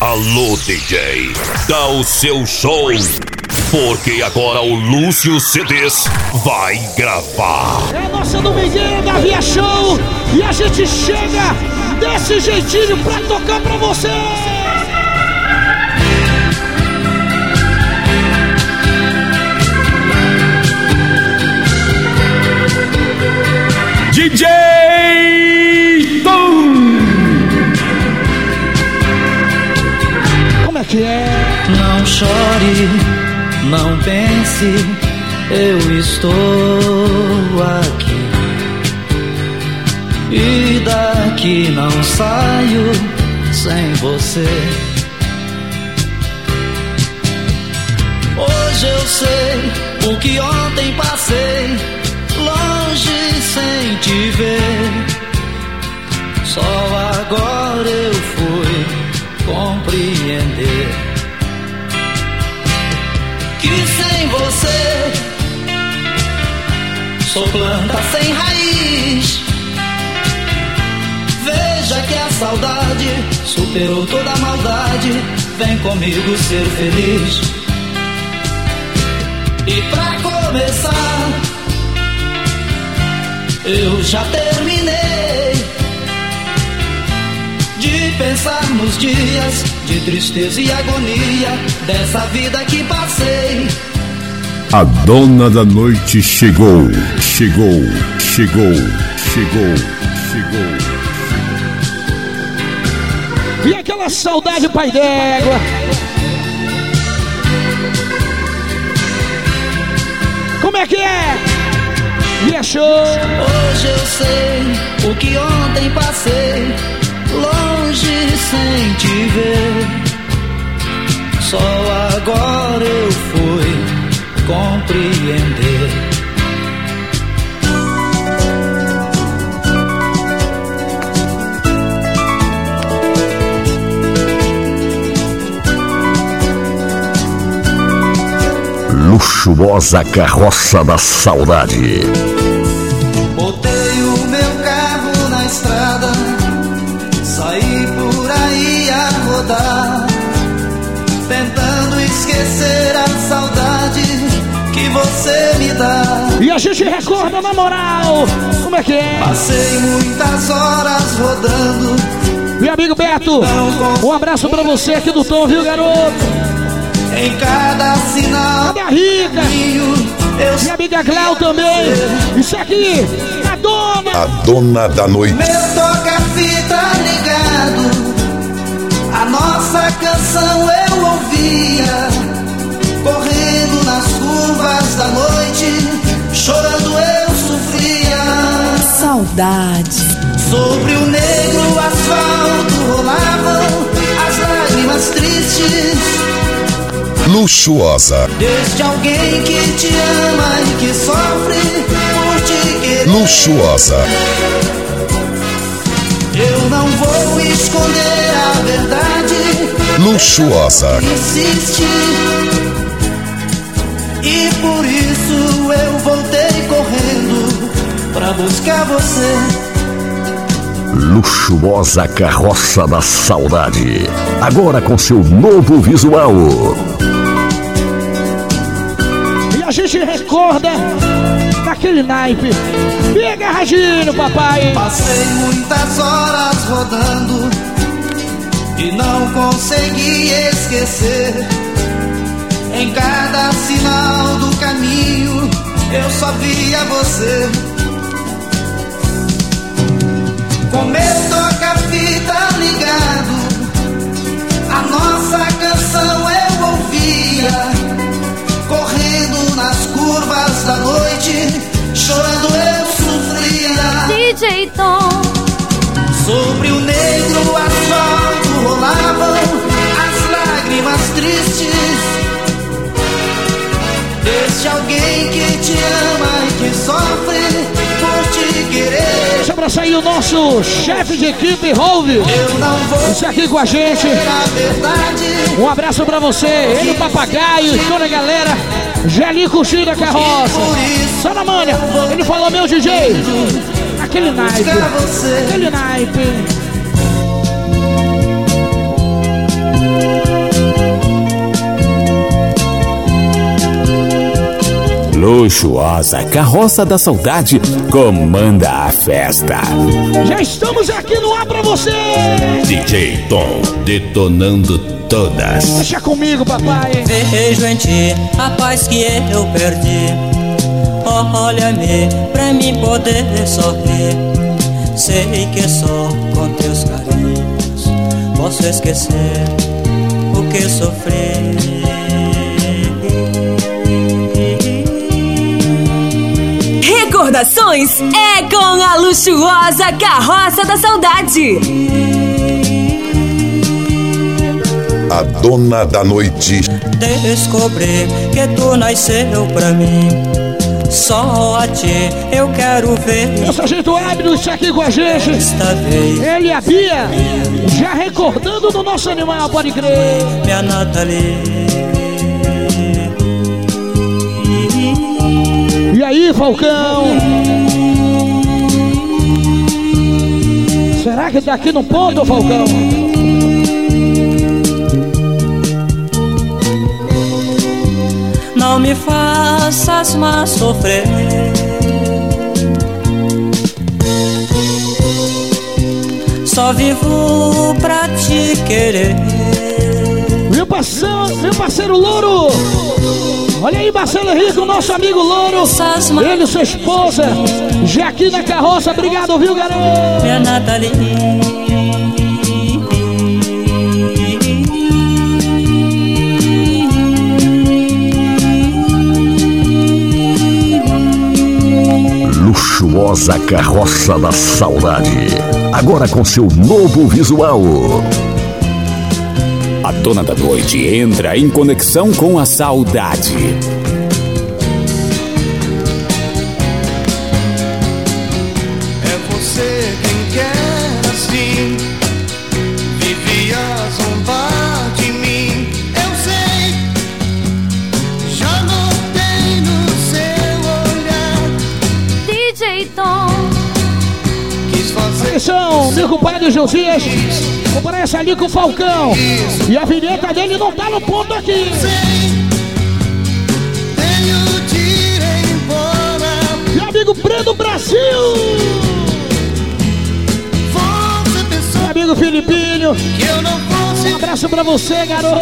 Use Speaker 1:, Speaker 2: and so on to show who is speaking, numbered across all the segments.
Speaker 1: Alô, DJ, dá o seu show. Porque agora o Lúcio CDs vai gravar.
Speaker 2: É a nossa domingueira da Via Show. E a gente chega desse jeitinho pra tocar pra você.
Speaker 3: DJ Tom.
Speaker 2: Que é?
Speaker 4: Não chore, não pense, eu estou aqui. E daqui não saio sem você. Hoje eu sei o que ontem passei, longe sem te ver. Só agora eu compreender que sem você sou planta sem raiz. Veja que a saudade superou toda a maldade. Vem comigo ser feliz. E pra começar, eu já terminei pensar nos dias de tristeza e agonia dessa vida que passei.
Speaker 3: A dona da noite chegou, chegou, chegou, chegou, chegou.
Speaker 2: E aquela saudade, pai d'égua. Como é que é? Via Show.
Speaker 4: Hoje eu sei o que ontem passei, sem te ver. Só agora eu fui compreender.
Speaker 5: Luxuosa carroça da saudade.
Speaker 2: Gente recorda na moral. Como é que é?
Speaker 4: Passei muitas horas rodando,
Speaker 2: Meu amigo Beto, um abraço pra você aqui do Tom, viu, garoto?
Speaker 4: em cada sinal
Speaker 2: Cadê a Rica? Minha amiga Cléo também. Isso aqui, a dona.
Speaker 1: A dona da noite.
Speaker 4: Meu toca-fita ligado, a nossa canção eu ouvia, correndo nas curvas da noite, chorando eu sofria.
Speaker 6: Saudade.
Speaker 4: Sobre o negro asfalto rolavam as lágrimas tristes
Speaker 1: Luxuosa.
Speaker 4: deste alguém que te ama e que sofre por te querer.
Speaker 1: Luxuosa.
Speaker 4: Eu não vou esconder a verdade.
Speaker 1: Luxuosa.
Speaker 4: insiste E por isso eu voltei correndo Pra buscar você
Speaker 5: Luxuosa carroça da saudade. Agora com seu novo visual.
Speaker 2: E a gente recorda daquele naipe. Bem agarradinho, papai.
Speaker 4: Passei muitas horas rodando E não consegui esquecer Em cada sinal do caminho Eu só via você. Com meu toca-fita ligado. A nossa canção eu ouvia. Correndo nas curvas da noite Chorando eu sofria.
Speaker 6: DJ Tom.
Speaker 4: Sobre o negro asfalto rolavam as lágrimas tristes Deste alguém que te ama e que sofre por te querer
Speaker 2: Deixa pra sair o nosso chefe de equipe, Rolve.
Speaker 4: Eu não vou
Speaker 2: Isso aqui com a gente. Um abraço pra você, ele, o papagaio, toda a galera. Gelinho curtindo a carroça. Só na manha, ele falou, meu DJ. Aquele naipe.
Speaker 4: você
Speaker 2: Aquele naipe.
Speaker 7: Luxuosa Carroça da Saudade comanda a festa.
Speaker 2: Já estamos aqui no ar pra você.
Speaker 1: DJ Tom detonando todas.
Speaker 2: Deixa comigo, papai.
Speaker 8: Vejo em ti a paz que eu perdi. Olha-me pra mim poder sorrir. Sei que só com teus carinhos posso esquecer o que sofri.
Speaker 9: Recordações é com a luxuosa Carroça da Saudade.
Speaker 10: A dona da noite.
Speaker 8: Descobri que tu nasceu pra mim. Só a ti eu quero ver.
Speaker 2: O Sargento Abdo está aqui com a gente.
Speaker 8: Esta vez,
Speaker 2: Ele e a Bia, já recordando do nosso animal, pode crer.
Speaker 8: minha Nathalie.
Speaker 2: E aí, Falcão? Será que tá aqui no ponto, Falcão?
Speaker 8: Não me faças mais sofrer. Só vivo pra te querer.
Speaker 2: Meu parceiro, meu parceiro Louro. Olha aí, Marcelo Henrique, o nosso amigo Louro. Ele e sua esposa. Já aqui na carroça. Obrigado, viu, garoto?
Speaker 8: Minha Nathalie.
Speaker 5: Luxuosa Carroça da Saudade. Agora com seu novo visual.
Speaker 7: A dona da noite entra em conexão com a saudade.
Speaker 4: É você quem quer assim. Vive a zombar de mim. Eu sei. Já notei no seu olhar.
Speaker 9: DJ Tom.
Speaker 4: Quis fazer
Speaker 2: Atenção, meu compadre Josias. Comparece ali com o Falcão. E a vinheta dele não tá no ponto aqui. Meu amigo Breno Brasil. Meu amigo Filipinho. Um abraço pra você, garoto.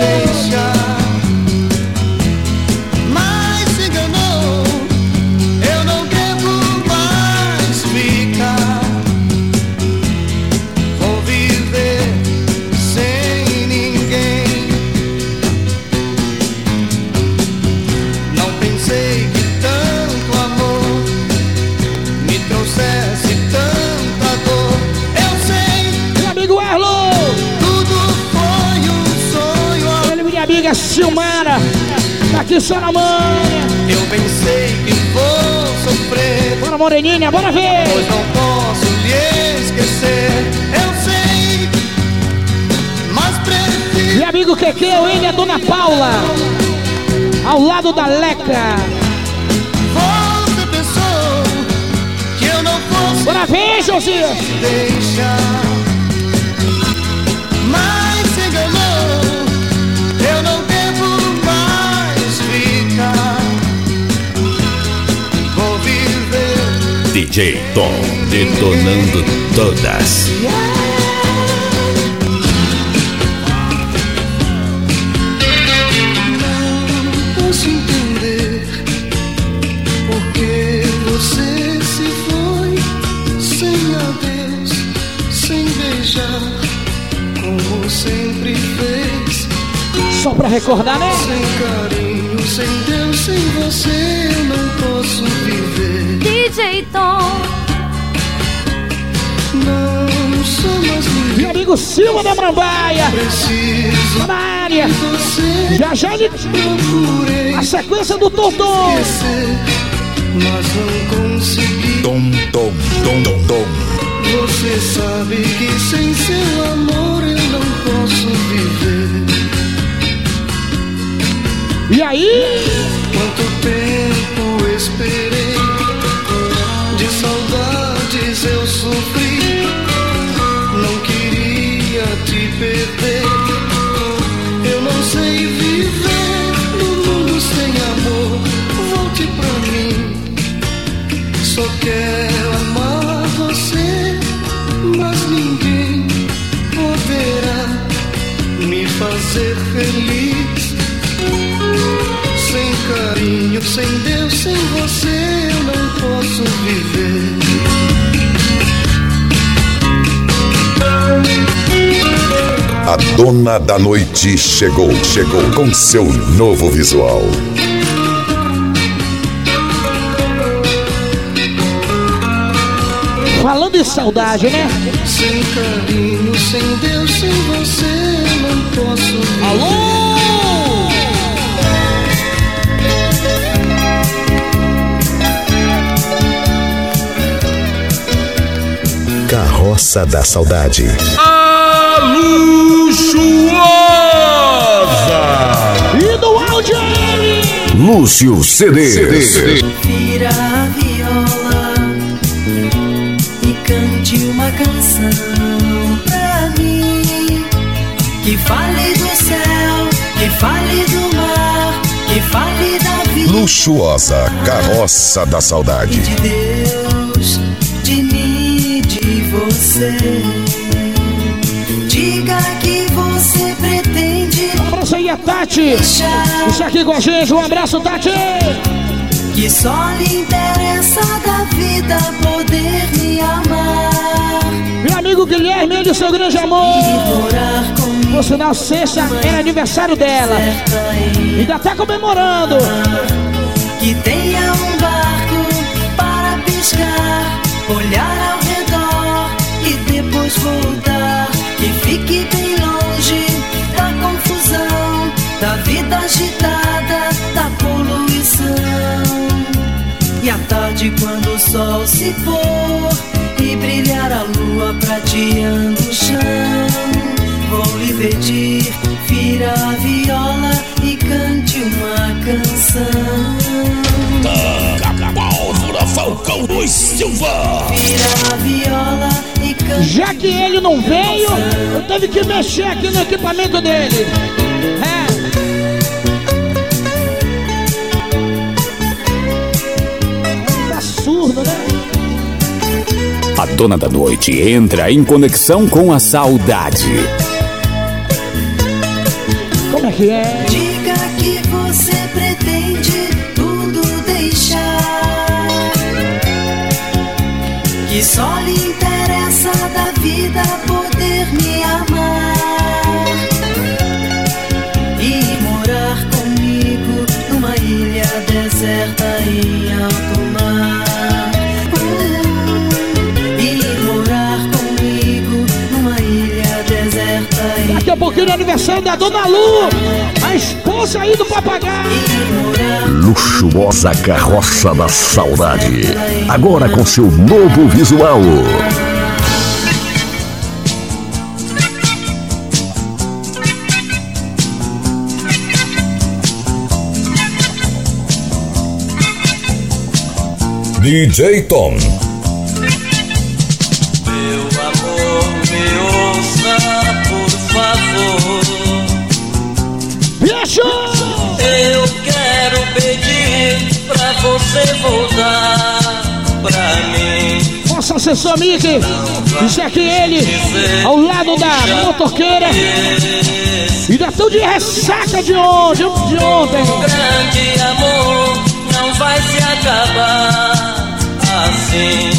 Speaker 4: Eu pensei que vou sofrer.
Speaker 2: Bora, Moreninha, bora ver.
Speaker 4: Pois não posso lhe esquecer. Eu sei, mas prefiro
Speaker 2: Meu amigo Quequeu, ele é Dona Paula. Ao lado da Leca.
Speaker 4: você pensou que eu não fosse
Speaker 2: Bora ver, Josias.
Speaker 4: deixar.
Speaker 1: DJ Tom detonando todas.
Speaker 4: posso entender porque você se foi sem adeus, sem beijar, como sempre fez,
Speaker 2: Só pra recordar, né?
Speaker 4: sem carinho, sem Deus, sem você eu não posso
Speaker 9: Tom.
Speaker 4: Não sou mais
Speaker 2: Meu amigo Silva da Brambaia.
Speaker 4: preciso
Speaker 2: Tá na área. Já já ele... A sequência do Tonton.
Speaker 4: esquecer, mas não consegui.
Speaker 10: Tom, tom, tom, tom, tom.
Speaker 4: Você sabe que sem seu amor eu não posso viver.
Speaker 2: E aí?
Speaker 4: Sem Deus, sem você eu não posso viver.
Speaker 10: A dona da noite chegou, chegou com seu novo visual.
Speaker 2: Falando em saudade, né?
Speaker 4: Sem carinho, sem Deus,
Speaker 10: Carroça da Saudade.
Speaker 1: A luxuosa.
Speaker 2: E do áudio!
Speaker 5: Lúcio CDs.
Speaker 11: Vira a viola e cante uma canção pra mim. Que fale do céu, que fale do mar, que fale da vida
Speaker 10: Luxuosa Carroça da Saudade.
Speaker 11: Você. Diga que você pretende
Speaker 2: Abraço aí a Tati! Isso aqui com a gente, um abraço, Tati!
Speaker 11: Que só lhe interessa da vida poder me amar
Speaker 2: Meu amigo Guilherme, ele seu grande amor! Por sinal, sexta era aniversário dela.
Speaker 11: certa e
Speaker 2: Ainda tá comemorando.
Speaker 11: Que tenha um barco para pescar, olhar ao depois voltar. Que fique bem longe da confusão, da vida agitada, da poluição. E à tarde, quando o sol se pôr e brilhar a lua prateando o chão, vou lhe pedir, vira a viola e cante uma canção.
Speaker 1: Pólvora Falcão dos Silva.
Speaker 11: Vira a viola.
Speaker 2: Já que ele não veio, eu teve que mexer aqui no equipamento dele. É. Tá surdo, né?
Speaker 7: A dona da noite entra em conexão com a saudade.
Speaker 2: Como é que é?
Speaker 11: Diga que você pretende tudo deixar. Que só
Speaker 2: aniversário da Dona Lu, a esposa aí do papagaio.
Speaker 5: Luxuosa Carroça da Saudade. Agora com seu novo visual.
Speaker 10: DJ Tom.
Speaker 12: Meu amor, me ouça, favor.
Speaker 2: Viajou!
Speaker 12: Eu quero pedir pra você voltar pra mim.
Speaker 2: Nosso assessor Mickey, isso aqui ele, ao lado da motoqueira. Ainda tão de ressaca de ontem, de ontem.
Speaker 12: Grande amor não vai se acabar assim.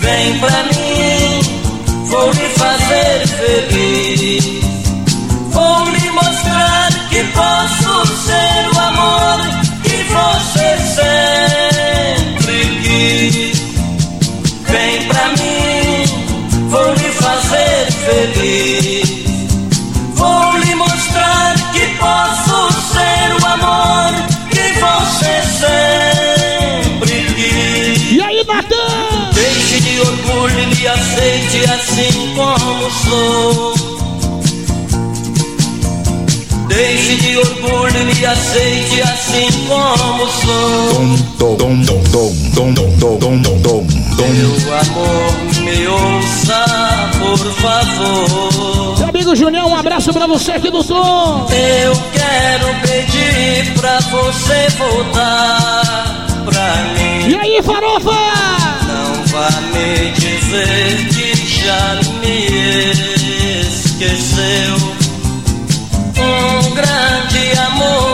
Speaker 12: Vem pra mim, vou lhe fazer feliz. Vou lhe mostrar que posso ser o amor que você sempre quis. Vem pra mim, vou lhe fazer feliz. Aceite assim como sou.
Speaker 10: Dom, dom, dom, dom, dom, dom, dom, dom, dom, dom, dom.
Speaker 12: Meu amor, me ouça, por favor.
Speaker 2: Meu amigo Junião, um abraço pra você aqui do som.
Speaker 12: Eu quero pedir pra você voltar pra mim.
Speaker 2: E aí, farofa?
Speaker 12: Não vá me dizer que já me esqueceu. Um grande amor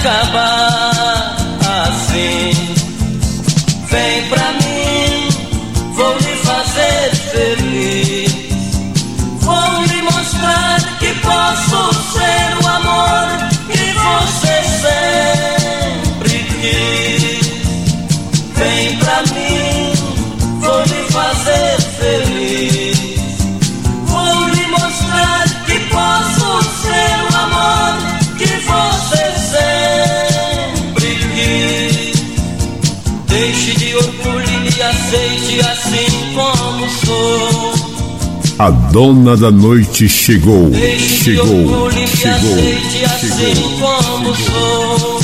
Speaker 12: acabar assim. Vem pra mim, vou lhe fazer feliz. Vou lhe mostrar que posso ser
Speaker 5: A dona da noite chegou, chegou, chegou,
Speaker 12: aceite assim
Speaker 5: chegou.
Speaker 12: como sou.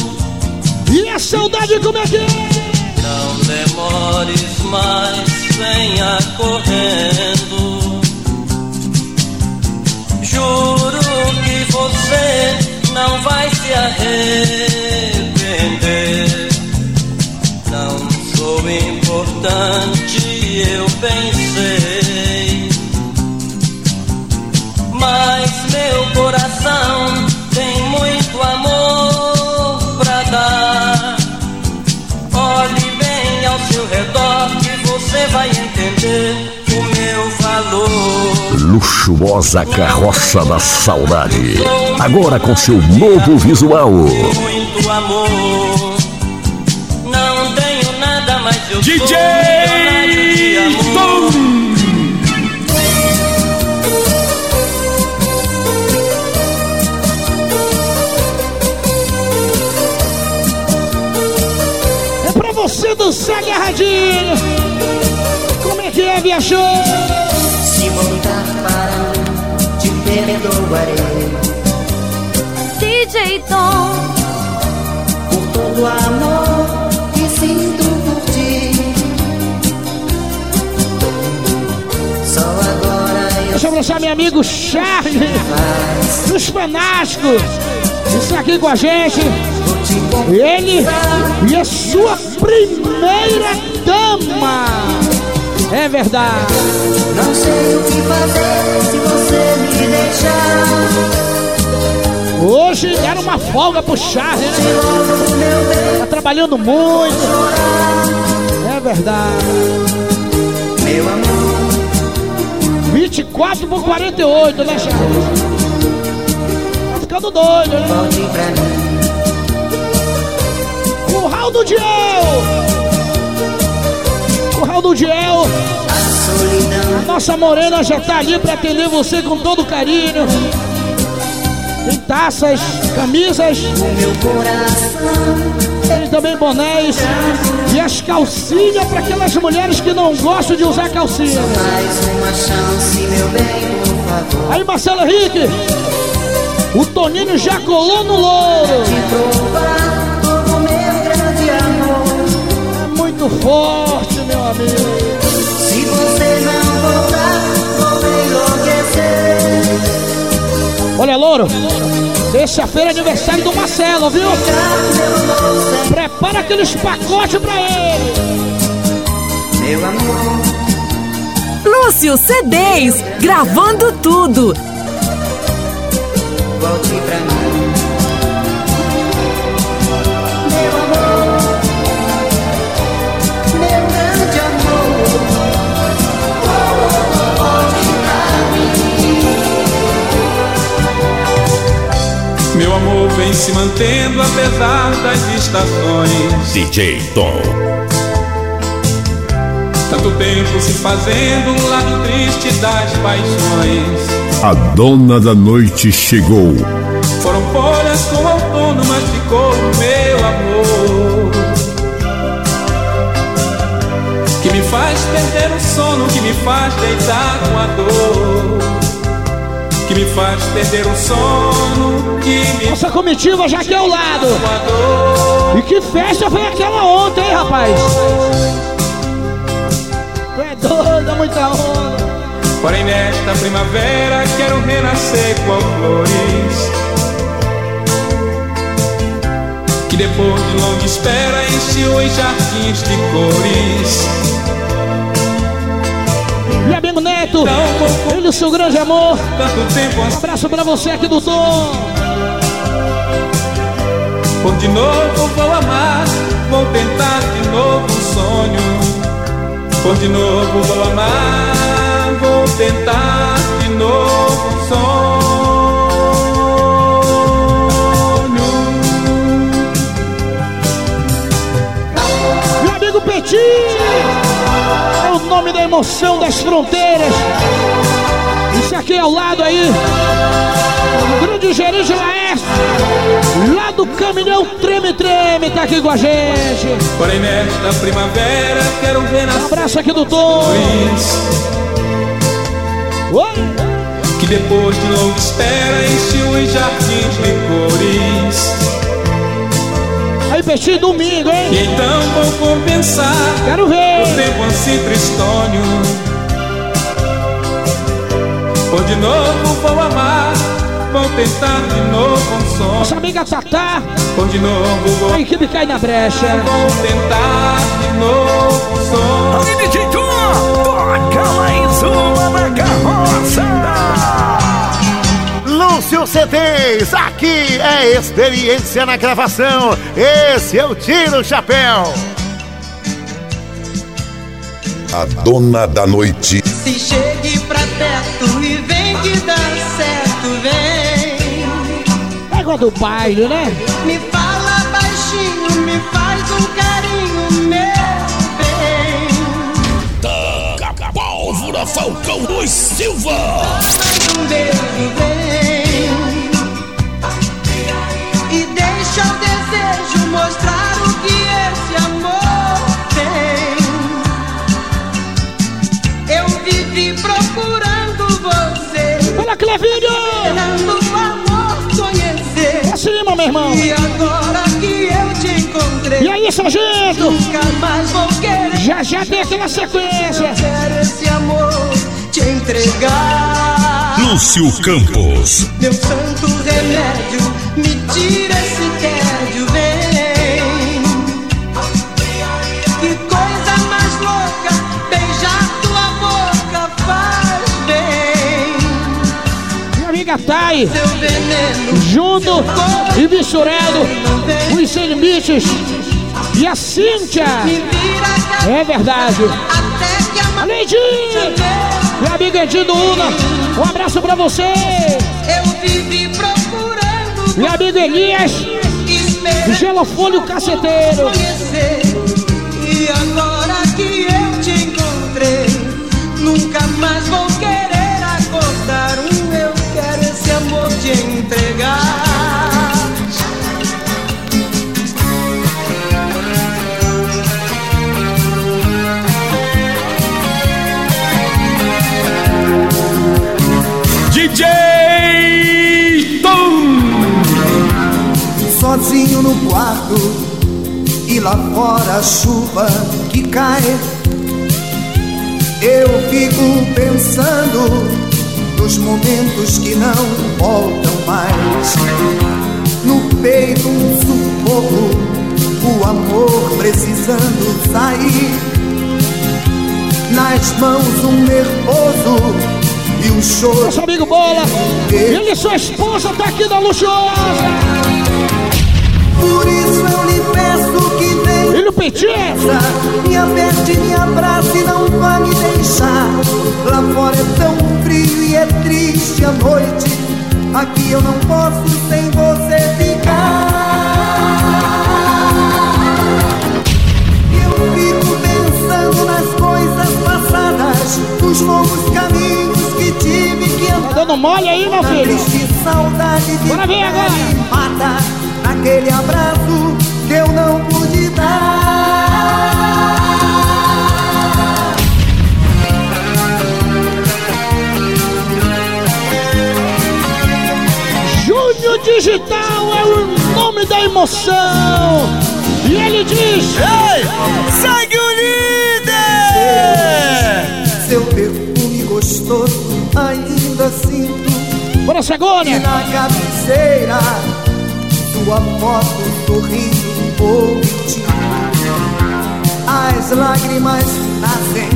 Speaker 2: E a saudade como é que é?
Speaker 12: Não demores mais, venha correndo. Juro que você não vai se arrepender.
Speaker 5: Luxuosa carroça da saudade. Agora com seu novo visual.
Speaker 12: Muito amor. Não tenho nada, mas eu
Speaker 1: DJ
Speaker 12: amor.
Speaker 2: É pra você dançar agarradinho. Como é que é, viajou?
Speaker 11: Voltar para mim, te perdoarei
Speaker 9: DJ Tom,
Speaker 11: por todo o amor que sinto por ti. Só agora eu
Speaker 2: Deixa eu abraçar meu amigo Charles, dos fanáticos. Está aqui com a gente. Ele e a sua primeira dama. É verdade.
Speaker 11: Não sei o que fazer se você me deixar.
Speaker 2: Hoje era uma folga pro Charles, né? Tá trabalhando muito. É verdade.
Speaker 11: meu amor,
Speaker 2: 24 por 48, né, Charles? Tá ficando doido, né?
Speaker 11: volte pra mim.
Speaker 2: Curral do Diel! Do Diel!
Speaker 11: A
Speaker 2: Nossa morena já tá ali pra atender você com todo carinho. Tem taças, camisas, tem também bonés e as calcinhas para aquelas mulheres que não gostam de usar calcinha. Aí, Marcelo Henrique, o Toninho já colou no louro. É muito forte, amigo.
Speaker 11: Se você não voltar, vou enlouquecer.
Speaker 2: Olha, louro, terça-feira é aniversário do Marcelo, viu? Prepara aqueles pacotes pra ele.
Speaker 11: Meu amor,
Speaker 9: Lúcio CDs, gravando tudo.
Speaker 11: volte pra mim.
Speaker 13: Se mantendo apesar das estações.
Speaker 1: DJ Tom.
Speaker 13: Tanto tempo se fazendo um lado triste das paixões.
Speaker 5: A dona da noite chegou.
Speaker 13: Foram folhas com outono, mas ficou o meu amor. Que me faz perder o sono, que me faz deitar com a dor. Me faz perder o sono, que
Speaker 2: Nossa comitiva já aqui ao lado. E que festa foi aquela ontem, hein, rapaz? Tu é doido, é muita onda.
Speaker 13: Porém nesta primavera quero renascer com flores Que depois de longa espera enche os jardins de cores
Speaker 2: Meu amigo Neto, ele, o seu grande amor.
Speaker 13: Tanto tempo
Speaker 2: Um
Speaker 13: assim
Speaker 2: abraço pra você aqui do Tom.
Speaker 13: Por de novo vou amar, vou tentar de novo um sonho. Por de novo vou amar, vou tentar de novo um sonho.
Speaker 2: Meu amigo Petit é o nome da emoção das fronteiras. Isso aqui ao lado aí, o grande gerente Laércio, lá do caminhão Treme Treme, tá aqui com a gente.
Speaker 13: Porém nesta primavera quero ver
Speaker 2: Um abraço aqui do Tom. Oi.
Speaker 13: Que depois de longa espera encheu os jardins de cores.
Speaker 2: Aí, Petit, domingo, hein?
Speaker 13: Então vou compensar
Speaker 2: Quero ver.
Speaker 13: o tempo assim tristonho. Por de novo vou amar, vou tentar de novo um sonho.
Speaker 2: Nossa amiga Tatá,
Speaker 13: Por de novo vou
Speaker 2: a equipe cai na brecha.
Speaker 13: Vou tentar de novo um sonho.
Speaker 14: CDs, aqui é experiência na gravação. Esse é o Tiro Chapéu.
Speaker 10: A dona da noite
Speaker 11: Se chegue pra perto e vem que dá certo, vem.
Speaker 2: Égua do baile, né?
Speaker 11: Me fala baixinho, me faz um carinho, meu bem.
Speaker 1: Taca pólvora, Falcão dos Silva.
Speaker 11: Mais um beijo, vem. E agora que eu te encontrei.
Speaker 2: E aí, sargento?
Speaker 11: Nunca mais vou querer.
Speaker 2: Já já tem aquela sequência.
Speaker 11: Eu quero esse amor te entregar.
Speaker 1: Lúcio Campos.
Speaker 11: Meu santo remédio, me tira Veneno,
Speaker 2: junto e misturado, os Sem Limites e a Cíntia. É verdade. Além de minha amiga Edinho Una, um abraço pra você.
Speaker 11: Eu vivi procurando
Speaker 2: Meu amigo Elias, Gelofone o caceteiro.
Speaker 11: E agora que eu te encontrei, nunca mais vou
Speaker 4: sozinho no quarto e lá fora a chuva que cai. Eu fico pensando nos momentos que não voltam mais. No peito um sufoco, o amor precisando sair. Nas mãos um nervoso e um choro.
Speaker 2: Nosso amigo Bola, ele e sua esposa tá aqui na luxuosa.
Speaker 4: Por isso eu lhe peço que venha.
Speaker 2: Ele o Petit,
Speaker 4: Me aperte, me abrace, não vá me deixar. Lá fora é tão frio e é triste a noite. Aqui eu não posso sem você ficar. Eu fico pensando nas coisas passadas, nos longos caminhos que tive que
Speaker 2: tá
Speaker 4: andar.
Speaker 2: dando mole aí, meu filho.
Speaker 4: triste saudade de
Speaker 2: Bora ver agora.
Speaker 4: mata Naquele abraço que eu não pude dar
Speaker 2: Júnior Digital é o nome da emoção. E ele diz:
Speaker 4: Segue o líder! Seu perfume gostoso ainda sinto
Speaker 2: Bora,
Speaker 4: E
Speaker 2: Segônia.
Speaker 4: na cabeceira Sua foto sorrindo um pouquinho As lágrimas nascem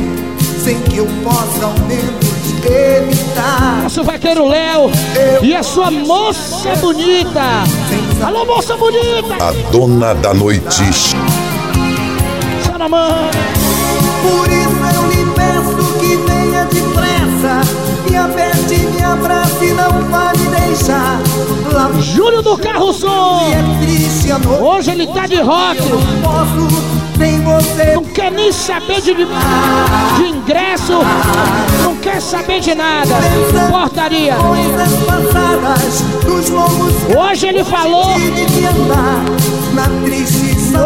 Speaker 4: Sem que eu possa ao menos evitar
Speaker 2: Nosso vaqueiro Léo e a sua moça bonita. Alô, moça bonita!
Speaker 10: A dona da noite.
Speaker 2: Saramana.
Speaker 4: Por isso eu lhe peço que venha depressa Me aperte, me abrace e não vá lá
Speaker 2: Júlio do Carro Som.
Speaker 4: É noite
Speaker 2: Hoje ele tá de rock.
Speaker 4: Não
Speaker 2: quer nem saber de, de ingresso. Não quer saber de nada. Portaria. Hoje ele falou.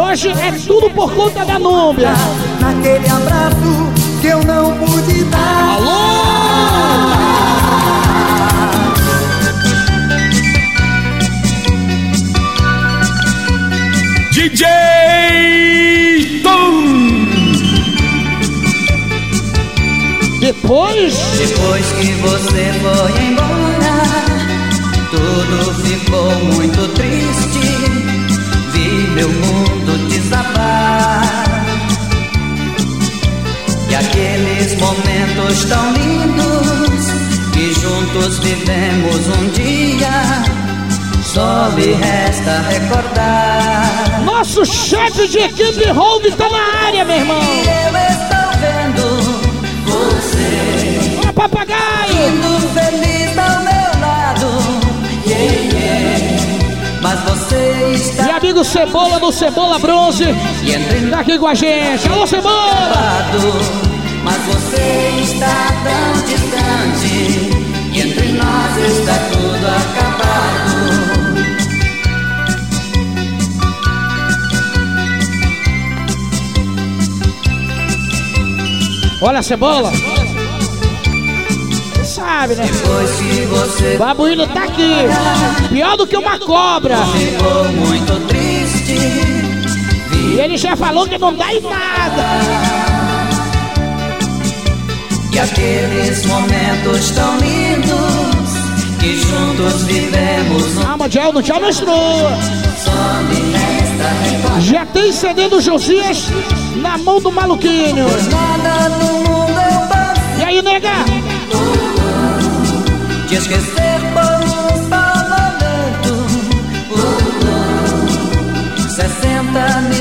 Speaker 2: Hoje é tudo por conta da Núbia.
Speaker 4: Naquele abraço que eu não pude dar
Speaker 13: DJ Tom.
Speaker 2: Depois,
Speaker 11: Depois que você foi embora, tudo ficou muito triste. Vi meu mundo desabar. E aqueles momentos tão lindos que juntos vivemos um dia, só me resta recordar.
Speaker 2: nosso chefe de equipe Hold tá na área, meu irmão.
Speaker 11: Eu estou vendo você
Speaker 2: Ó, papagaio.
Speaker 11: indo feliz ao meu lado. Yeah, yeah. Mas você está
Speaker 2: E amigo Cebola do Cebola Bronze. Tá aqui com a gente. Alô, Cebola.
Speaker 11: Mas você está tão distante. E entre nós está tudo acabado.
Speaker 2: Olha a Cebola. Sabe, né?
Speaker 11: Você
Speaker 2: O babuíno tá aqui. Pior do que uma cobra. E ele já falou que não dá em nada.
Speaker 11: E aqueles momentos tão lindos que juntos vivemos
Speaker 2: Ah,
Speaker 11: resta recordar.
Speaker 2: Já tem CD do Josias na mão do maluquinho.
Speaker 11: Posso
Speaker 2: E aí, nega?
Speaker 11: te esquecer por um só momento. 60 minutos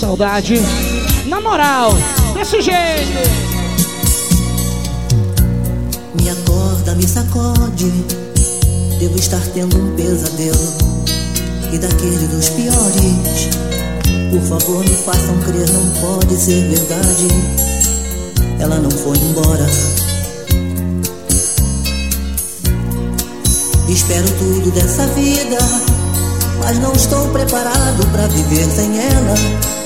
Speaker 2: saudade? Na moral, desse jeito.
Speaker 15: Me acorda, me sacode. Devo estar tendo um pesadelo. E daquele dos piores. Por favor, me façam crer, não pode ser verdade. Ela não foi embora. Espero tudo dessa vida. Mas não estou preparado pra viver sem ela.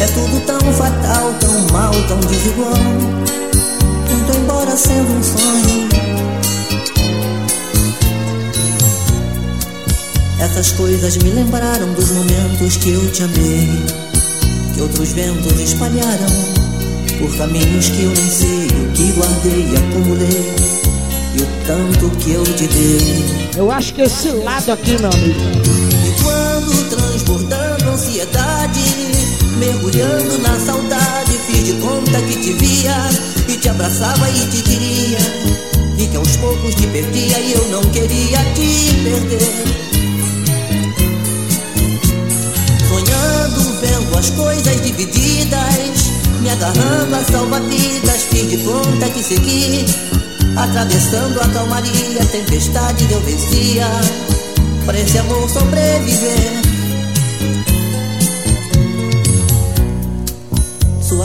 Speaker 15: É tudo tão fatal, tão mal, tão desigual. Muito embora sendo um sonho. Essas coisas me lembraram dos momentos que eu te amei. Que outros ventos espalharam por caminhos que eu nem sei. O que guardei e acumulei. E o tanto que eu te dei.
Speaker 2: Eu acho que esse lado aqui, meu amigo.
Speaker 15: E quando transbordando ansiedade, mergulhando na saudade, fiz de conta que te via e te abraçava e te queria. E que aos poucos te perdia e eu não queria te perder. Sonhando, vendo as coisas divididas, me agarrando a salva-vidas, fiz de conta que segui. Atravessando a calmaria, tempestade eu vencia Pra esse amor sobreviver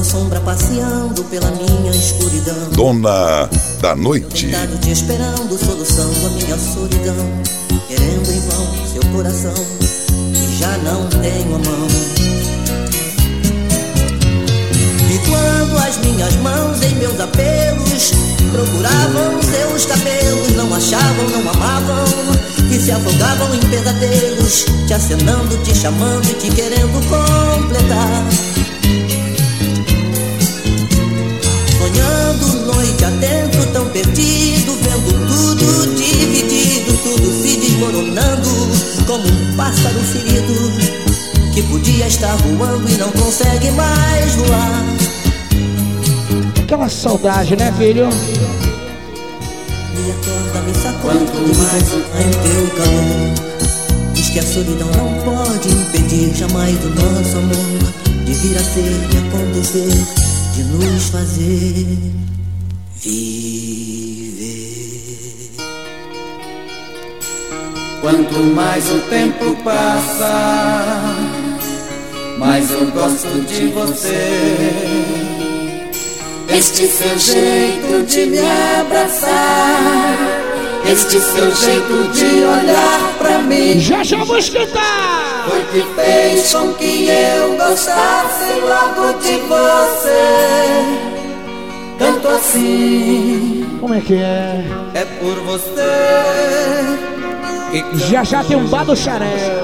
Speaker 15: Sombra passeando pela minha escuridão.
Speaker 10: Dona da noite.
Speaker 15: Deitado te esperando, soluçando a minha solidão. Querendo em vão seu coração Que já não tenho a mão. E quando as minhas mãos em meus apelos Procuravam seus cabelos, não achavam, não amavam E se afogavam em pesadelos Te acenando, te chamando e te querendo completar sonhando noite adentro, tão perdido, vendo tudo dividido, tudo se desmoronando, como um pássaro ferido que podia estar voando e não consegue mais voar.
Speaker 2: Aquela saudade, né, filho?
Speaker 15: Me acorda, me sacode demais em teu calor. Diz que a solidão não pode impedir jamais o nosso amor de vir a ser e acontecer, de nos fazer viver.
Speaker 13: Quanto mais o tempo passa mas eu gosto de você. Este seu jeito de me abraçar, este seu jeito de olhar pra mim.
Speaker 2: Já já vou escutar!
Speaker 13: Foi que fez com que eu gostasse logo de você. Canto assim.
Speaker 2: Como é que é?
Speaker 13: É por você.
Speaker 2: Já já tem um bar do xarel.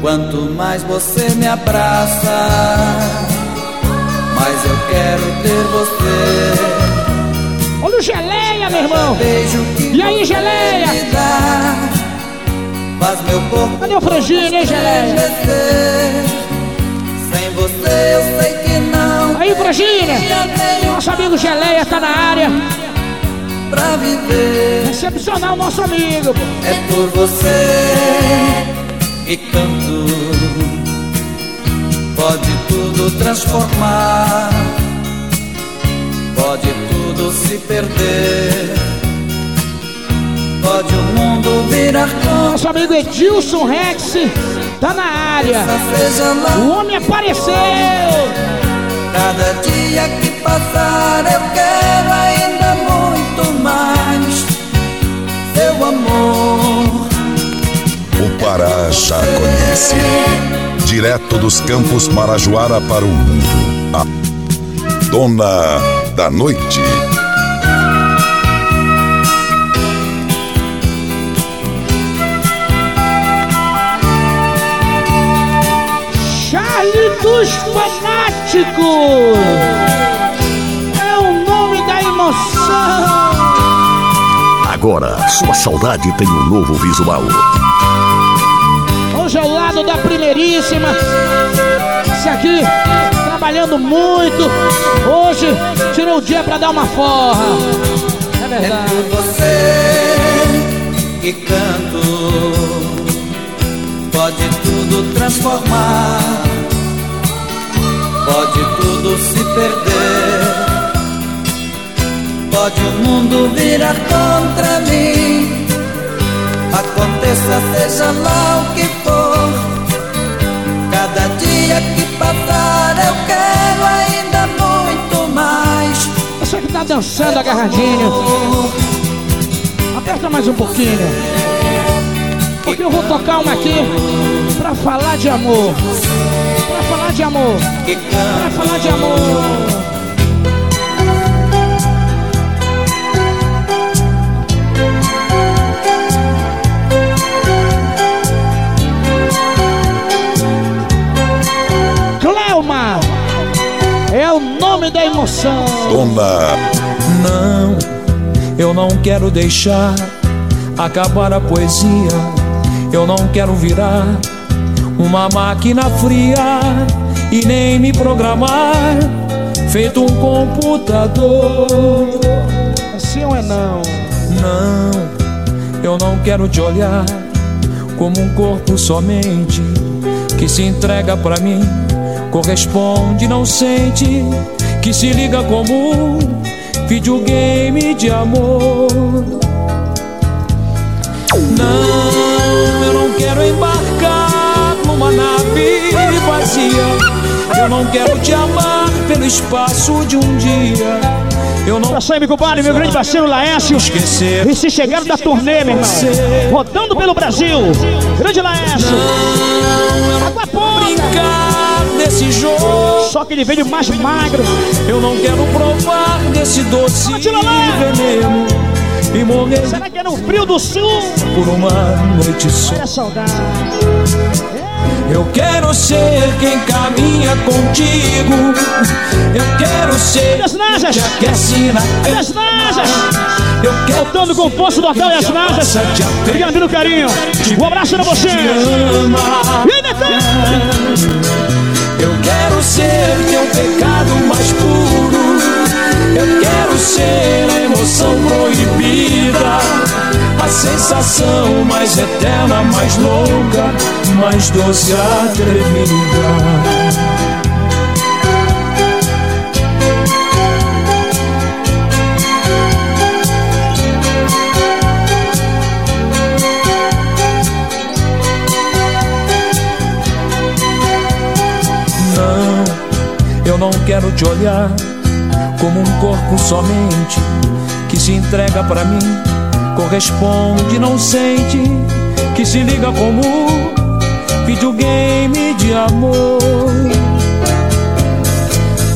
Speaker 13: Quanto mais você me abraça, mais eu quero ter você.
Speaker 2: Olha o geleia, meu irmão. E aí, geleia? Cadê o franjinho, hein, geleia?
Speaker 13: Sem você eu sei que não.
Speaker 2: Aí, franjinha. Nosso amigo geleia tá na área.
Speaker 13: Pra viver.
Speaker 2: Excepcional, nosso amigo.
Speaker 13: É por você e canto. Pode tudo transformar, pode tudo se perder. Pode o mundo virar com.
Speaker 2: Nosso amigo Edilson Rex tá na área. O homem apareceu.
Speaker 13: Cada dia que passar eu quero ainda muito mais. Seu amor
Speaker 10: o Pará já conhece. Direto dos campos Marajoara para o mundo. A Dona da Noite.
Speaker 2: Charlie dos Fanáticos. É o nome da emoção.
Speaker 5: Agora, sua saudade tem um novo visual
Speaker 2: hoje ao lado da primeiríssima. Esse aqui, trabalhando muito. Hoje tirou o dia pra dar uma forra. É verdade.
Speaker 13: É por você que canto. Pode tudo transformar. Pode tudo se perder. Pode o mundo virar contra mim. Aconteça, seja lá o que
Speaker 2: dançando agarradinho. Aperta mais um pouquinho. Porque eu vou tocar uma aqui pra falar de amor. Pra falar de amor. Pra falar de amor. Da emoção.
Speaker 13: Não, eu não quero deixar acabar a poesia. Eu não quero virar uma máquina fria e nem me programar feito um computador.
Speaker 2: Assim ou é não?
Speaker 13: Não, eu não quero te olhar como um corpo somente que se entrega para mim corresponde, não sente, que se liga como um videogame de amor. Não, eu não quero embarcar numa nave vazia. Eu não quero te amar pelo espaço de um dia. Eu não
Speaker 2: Abraço aí, meu compadre, meu grande parceiro Laércio.
Speaker 13: Esquecer.
Speaker 2: E se chegaram da turnê, meu irmão. Rodando pelo Brasil. Grande Laércio.
Speaker 13: Não, Água brincar desse jogo.
Speaker 2: Só que ele veio mais magro.
Speaker 13: Eu não quero provar desse doce veneno. E morrer.
Speaker 2: Será que é no frio do sul?
Speaker 13: Por uma noite só.
Speaker 2: A saudade. É.
Speaker 13: Eu quero ser quem caminha contigo. Eu quero ser
Speaker 2: das najas.
Speaker 13: que aquece na
Speaker 2: das najas. Eu quero Voltando com o poço do hotel e as najas. Obrigado pelo carinho. Um abraço pra você. E aí?
Speaker 13: Eu quero ser teu pecado mais puro. Eu quero ser a emoção proibida, a sensação mais eterna, mais louca, mais doce atrevida. Quero te olhar como um corpo somente que se entrega para mim, corresponde, não sente, que se liga como videogame de amor.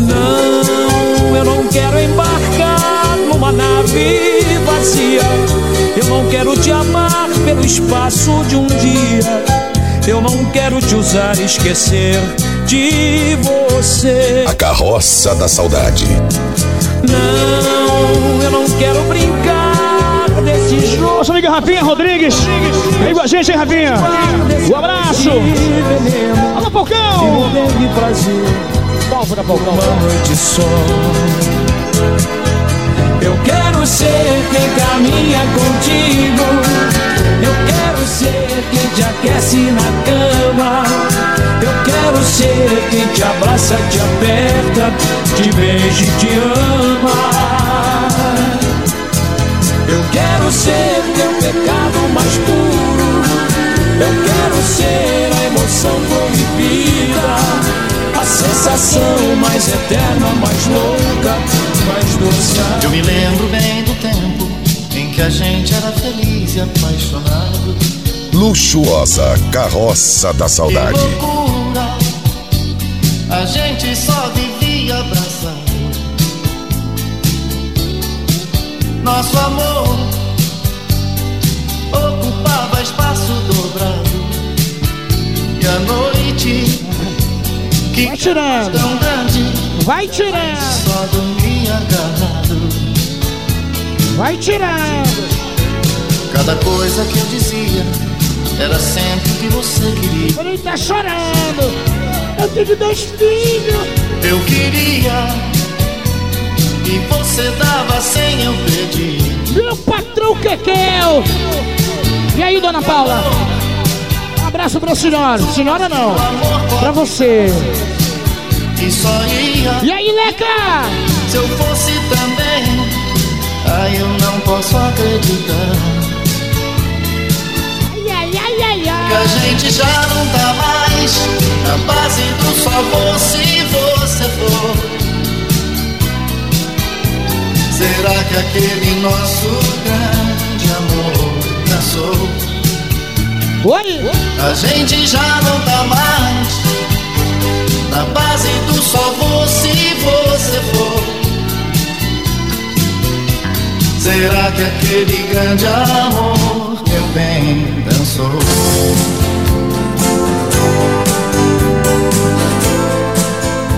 Speaker 13: Não, eu não quero embarcar numa nave vazia. Eu não quero te amar pelo espaço de um dia. Eu não quero te usar esquecer de você.
Speaker 10: A carroça da saudade.
Speaker 13: Não, eu não quero brincar desse jogo.
Speaker 2: Nossa amiga Rafinha Rodrigues. Vem com a gente, hein, Rafinha? Um abraço. Alô, Falcão.
Speaker 13: De prazer.
Speaker 2: Pólvora, Falcão.
Speaker 13: Uma noite só. Eu quero ser quem caminha contigo. Eu quero ser quem te aquece na cama. Eu quero ser quem te abraça, te aperta, te beija e te ama. Eu quero ser teu pecado mais puro. Eu quero ser a emoção proibida, a sensação mais eterna, mais louca.
Speaker 16: Eu me lembro bem do tempo em que a gente era feliz e apaixonado.
Speaker 10: Luxuosa carroça da saudade.
Speaker 16: Que loucura, a gente só vivia abraçado. Nosso amor ocupava espaço dobrado. E a noite que
Speaker 2: Vai tirando.
Speaker 16: tão grande,
Speaker 2: Vai
Speaker 16: só agarrado.
Speaker 2: Vai tirando.
Speaker 16: Cada coisa que eu dizia era sempre o que você queria.
Speaker 2: Ele tá chorando. Eu tenho dois filhos.
Speaker 16: Eu queria e você dava sem eu pedir.
Speaker 2: Meu patrão Kekel. E aí, dona Paula? Um abraço pra senhora. Senhora não. Pra você.
Speaker 16: E só ia
Speaker 2: E aí, Leca?
Speaker 16: se eu fosse também. Ai, eu não posso acreditar
Speaker 2: Ai, ai, ai, ai,
Speaker 16: que a
Speaker 2: ai.
Speaker 16: gente já não tá mais na base do só vou se você for. Será que aquele nosso grande amor cansou?
Speaker 2: Oi?
Speaker 16: A gente já não tá mais na base do só vou se você for. Será que aquele grande amor meu bem dançou?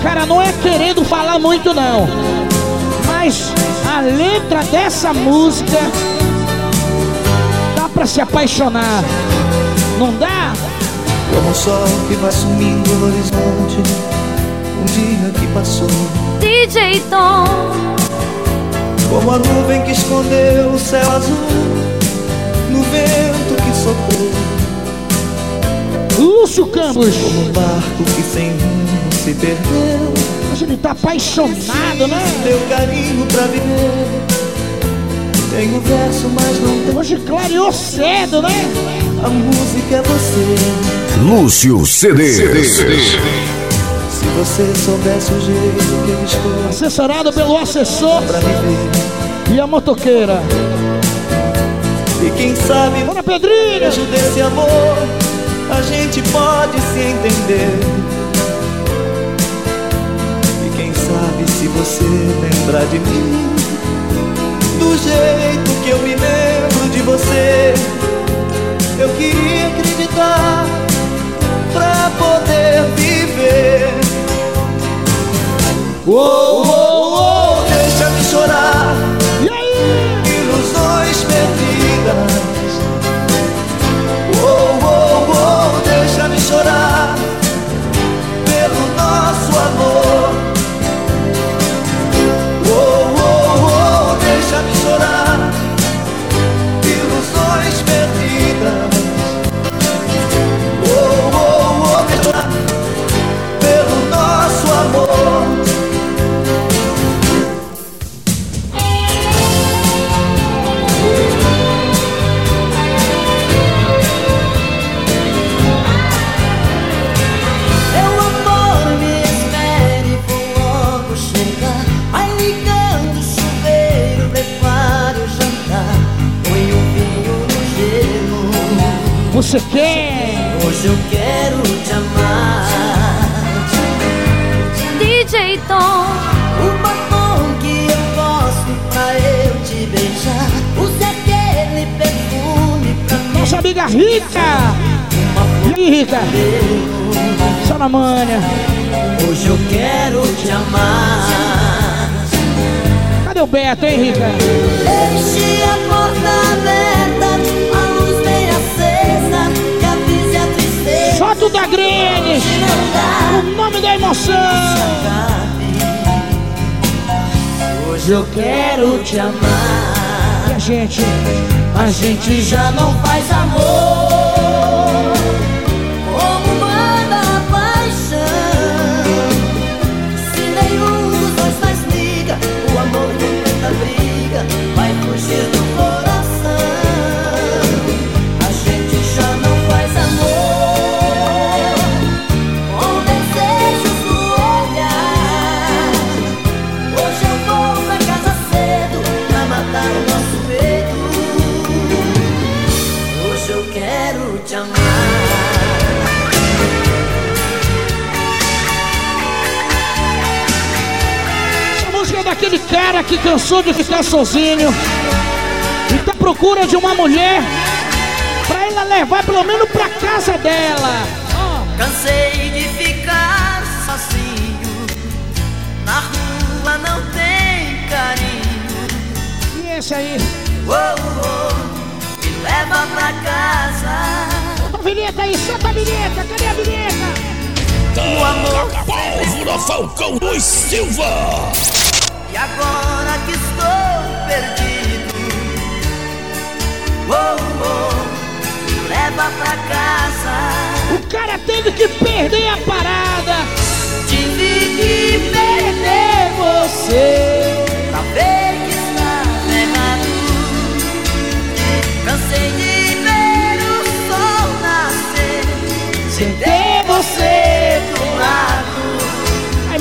Speaker 2: Cara, não é querendo falar muito, não. Mas a letra dessa música dá pra se apaixonar. Não dá?
Speaker 4: Como o sol que vai sumindo no horizonte Um dia que passou
Speaker 17: DJ Tom,
Speaker 4: Como a nuvem que escondeu o céu azul No vento que soprou
Speaker 2: Lúcio Campos.
Speaker 4: Como um barco que sem rumo se perdeu
Speaker 2: Mas ele tá apaixonado, né?
Speaker 4: Deu carinho pra viver Tem um verso, mas não tem
Speaker 2: Hoje clareou cedo, né?
Speaker 4: A música é você
Speaker 5: Lúcio CDs.
Speaker 4: Se você soubesse o jeito que eu estou
Speaker 2: Assessorado pelo assessor
Speaker 4: pra me ver
Speaker 2: e a motoqueira.
Speaker 4: E quem sabe
Speaker 2: Bora, Pedrinho!
Speaker 4: desse amor a gente pode se entender. E quem sabe se você lembrar de mim, do jeito que eu me lembro de você, eu queria acreditar Whoa! whoa.
Speaker 2: Você quer?
Speaker 11: Hoje eu quero te amar.
Speaker 6: DJ Tom.
Speaker 11: O batom que eu gosto pra eu te beijar. Use aquele perfume pra mim.
Speaker 2: Nossa amiga Rica! E aí, Rica? Só na manha.
Speaker 11: Hoje eu quero te amar.
Speaker 2: Cadê o Beto, hein, Rica?
Speaker 11: Deixe a porta
Speaker 2: da Grenes! O nome da emoção!
Speaker 11: Hoje eu quero te amar.
Speaker 2: E a gente?
Speaker 11: A gente já não faz amor
Speaker 2: Daquele cara que cansou de ficar sozinho e tá à procura de uma mulher pra ela levar pelo menos pra casa dela.
Speaker 11: Cansei de ficar sozinho. Na rua não tem carinho.
Speaker 2: E esse aí?
Speaker 11: Oh, oh, me leva pra casa.
Speaker 2: Solta a vinheta aí, solta a vinheta, cadê a vinheta?
Speaker 11: O amor
Speaker 18: Pólvora Falcão dos Silva.
Speaker 11: E agora que estou perdido, oh, oh, leva pra casa.
Speaker 2: O cara teve que perder a parada.
Speaker 11: Tive que perder você pra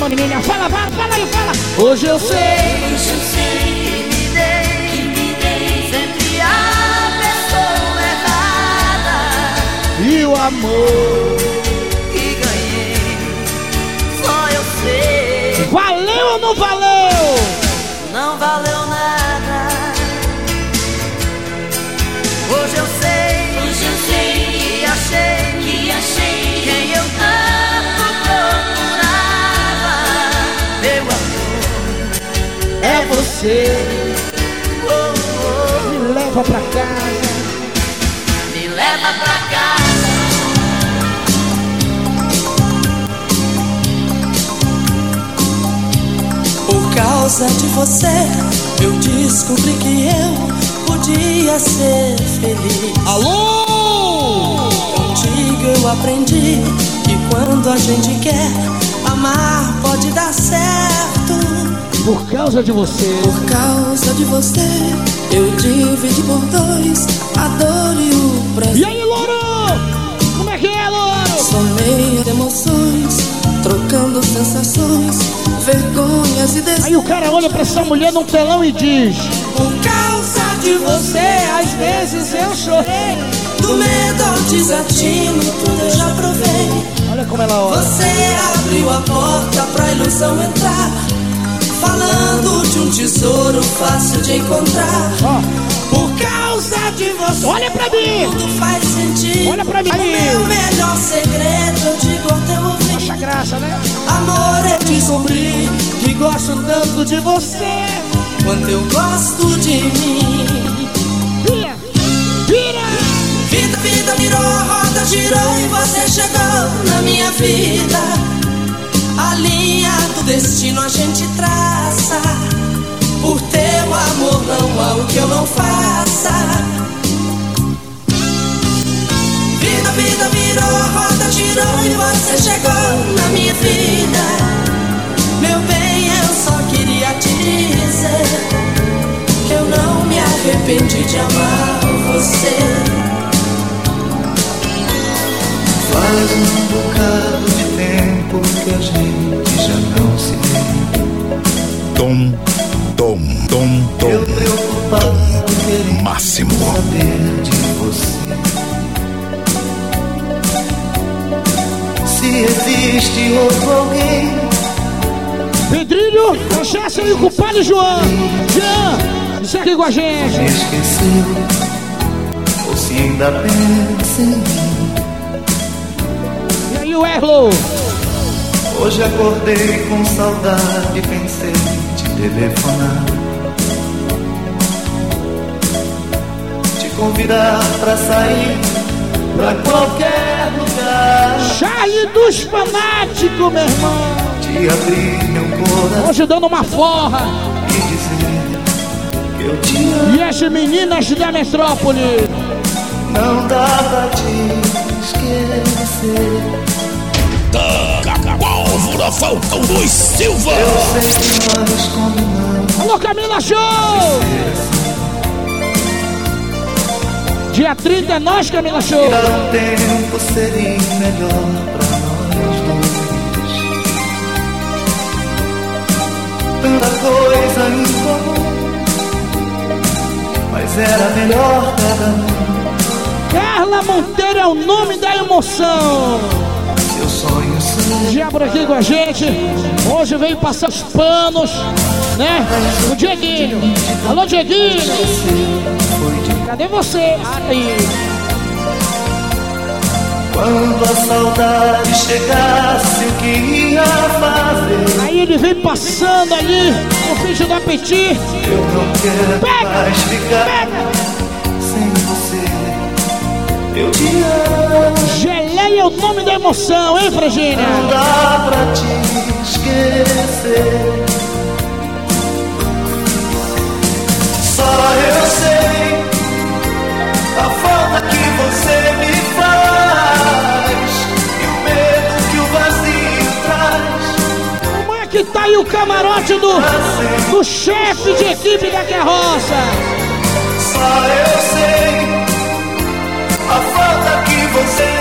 Speaker 2: Maninha, fala, fala, fala aí, fala. Hoje eu sei.
Speaker 11: Hoje eu sei que me dei, que me dei sempre a pessoa errada.
Speaker 2: E o amor
Speaker 11: que ganhei, só eu sei.
Speaker 2: valeu ou não valeu?
Speaker 11: Não valeu nada. Hoje eu sei, hoje eu sei que achei
Speaker 2: você. Me leva pra casa.
Speaker 11: me leva pra casa.
Speaker 19: Por causa de você, eu descobri que eu podia ser feliz.
Speaker 2: Alô!
Speaker 19: Contigo eu aprendi que quando a gente quer amar pode dar certo.
Speaker 2: Por causa de você.
Speaker 19: Por causa de você, eu dividi por dois a dor e o prazer.
Speaker 2: E aí, Louro? Como é que é, Louro?
Speaker 19: Somei emoções, trocando sensações, vergonhas e desejos.
Speaker 2: Aí o cara olha pra essa mulher num telão e diz:
Speaker 19: Por causa de você, às vezes eu chorei. Do medo ao desatino, tudo eu já provei.
Speaker 2: Olha como ela olha.
Speaker 19: Você abriu a porta pra ilusão entrar. Falando de um tesouro fácil de encontrar. Por causa de você,
Speaker 2: Olha pra mim.
Speaker 19: tudo faz sentido.
Speaker 2: Olha pra mim.
Speaker 19: O meu melhor segredo eu digo ao teu ouvido.
Speaker 2: Acha graça, né?
Speaker 19: Amor é descobrir
Speaker 2: Que gosto tanto de você.
Speaker 19: quanto eu gosto de mim.
Speaker 2: Vira! Vira!
Speaker 19: Vida, vida virou, a roda girou e você chegou na minha vida. A linha do destino a gente traça. Por teu amor não há o que eu não faça. Vida, vida virou, a roda girou e você chegou na minha vida. Meu bem, eu só queria te dizer que eu não me arrependi de amar você.
Speaker 4: Faz um bocado de tempo que a gente já não se vê.
Speaker 20: Tom, tom, tom,
Speaker 4: Eu
Speaker 20: tom.
Speaker 4: preocupado querendo
Speaker 20: Máximo.
Speaker 4: saber de você. existe outro alguém.
Speaker 2: Pedrinho, cachaça e o culpado João. Jean, isso aqui com a gente.
Speaker 4: Me esqueceu, ou se ainda pensa em mim.
Speaker 2: E aí, o Erlo?
Speaker 4: Hoje acordei com saudade, pensei em te telefonar. Te convidar pra sair pra qualquer lugar.
Speaker 2: Charlie dos fanáticos, meu irmão.
Speaker 4: Te abrir meu coração.
Speaker 2: Hoje dando uma forra.
Speaker 4: E dizer que eu te amo.
Speaker 2: E as meninas da metrópole.
Speaker 4: Não dá pra te esquecer.
Speaker 1: Da Pólvora Falcão dos Silva.
Speaker 4: Eu sei que nós combinamos.
Speaker 2: Alô, Camila Show! Dia 30 é nós, Camila Show.
Speaker 4: Um tempo seria melhor pra nós dois. Tanta coisa em comum, mas era melhor cada um.
Speaker 2: Carla Monteiro é o nome da emoção. Por aqui com a gente. Hoje veio passar os panos, né? O Dieguinho. Alô, Dieguinho. Cadê você? Aí.
Speaker 4: Quando a saudade chegasse, o que ia fazer?
Speaker 2: Aí ele vem passando ali no frente do apetite.
Speaker 4: Eu não quero
Speaker 2: Pega!
Speaker 4: mais ficar
Speaker 2: Pega!
Speaker 4: sem você. Eu te amo.
Speaker 2: Geleia é o nome da emoção, hein, Frangínia?
Speaker 4: Não dá pra te esquecer. Só eu sei a falta que você me faz e o medo que o vazio traz.
Speaker 2: Como é que tá aí o camarote do, do chefe de equipe da carroça?
Speaker 4: Só eu sei a falta que você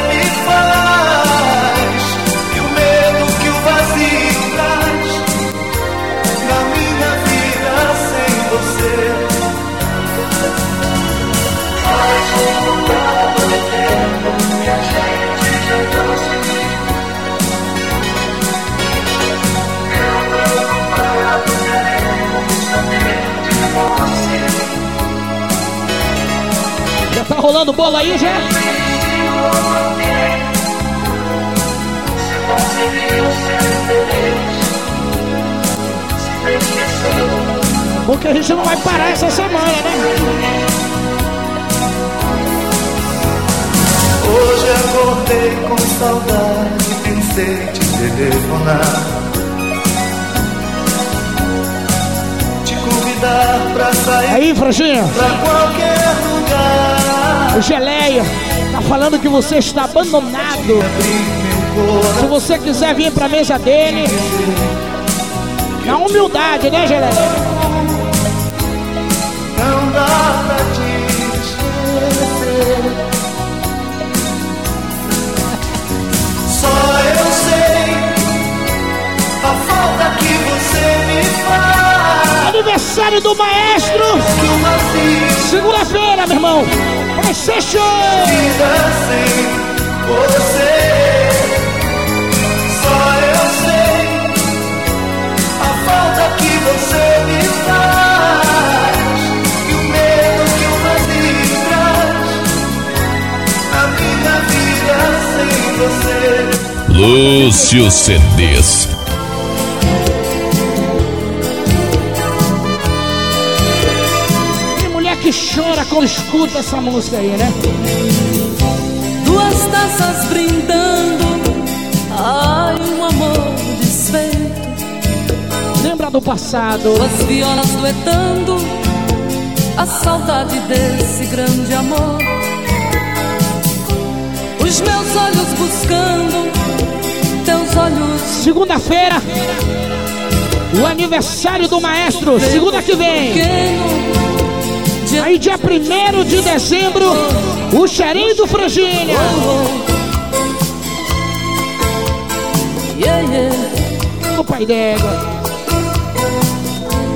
Speaker 2: rolando bola aí, já? Porque a gente não vai parar essa semana, né?
Speaker 4: Hoje acordei com saudade, pensei em te telefonar. Te convidar pra sair
Speaker 2: Aí, Franjinha,
Speaker 4: pra qualquer lugar.
Speaker 2: Geleia tá falando que você está abandonado. Se você quiser vir pra mesa dele, na humildade, né, Geleia?
Speaker 4: Não dá pra te esquecer. Só eu sei a falta que você me faz.
Speaker 2: Aniversário do maestro! Segunda-feira, meu irmão! Vai ser show!
Speaker 4: vida sem você. Só eu sei a falta que você me faz e o medo que traz minha vida sem você.
Speaker 1: Lúcio CDs.
Speaker 2: Chora quando escuta essa música aí, né?
Speaker 21: Duas taças brindando, ai, um amor desfeito.
Speaker 2: Lembra do passado.
Speaker 21: Duas violas duetando, a saudade desse grande amor. Os meus olhos buscando, teus olhos.
Speaker 2: Segunda-feira, o aniversário do maestro, segunda que vem. Aí, dia 1 de dezembro, o cheirinho do
Speaker 21: yeah.
Speaker 2: O pai d'égua.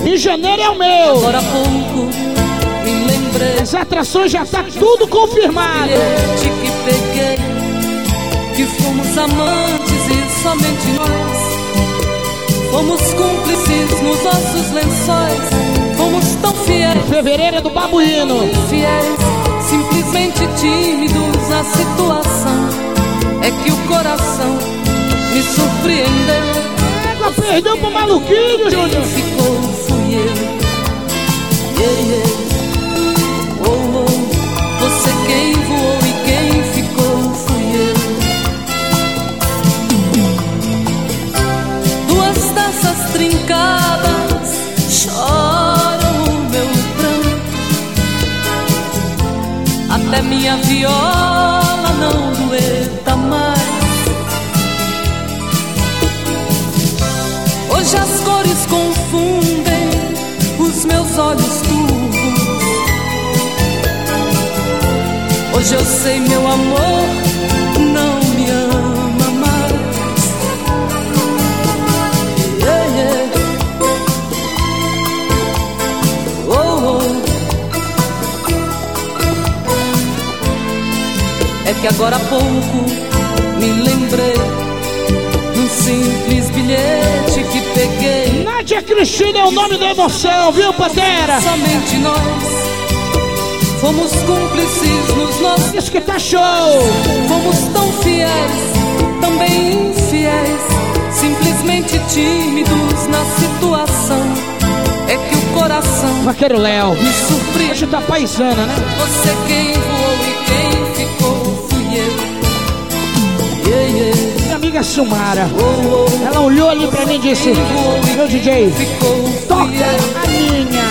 Speaker 2: Em janeiro é o meu.
Speaker 21: Agora há pouco me lembrei.
Speaker 2: As atrações já tá tudo confirmado.
Speaker 21: que peguei que fomos amantes e somente nós. Fomos cúmplices nos nossos lençóis.
Speaker 2: Fevereiro é do babuíno.
Speaker 21: Fiéis, simplesmente tímidos na situação. É que o coração me surpreendeu.
Speaker 2: Ela perdeu pro maluquinho,
Speaker 21: Júnior. Ficou fui eu. Yeah, yeah. Oh, oh. Você quem voou e quem ficou fui eu. Duas taças trincadas choram Até minha viola não doeta mais. Hoje as cores confundem os meus olhos turvos. Hoje eu sei, meu amor, que agora há pouco me lembrei num simples bilhete que peguei.
Speaker 2: Nádia Cristina é o nome da emoção, viu, Pantera?
Speaker 21: Somente nós fomos cúmplices nos nossos.
Speaker 2: Isso que tá show!
Speaker 21: Fomos tão fiéis, também infiéis, simplesmente tímidos na situação. É que o coração.
Speaker 2: Vaqueiro Léo.
Speaker 21: Me surpreende.
Speaker 2: Hoje tá paisana, né?
Speaker 21: Você quem voou e quem
Speaker 2: amiga Sumara. Ela olhou ali pra mim e disse: Meu DJ, toca a minha.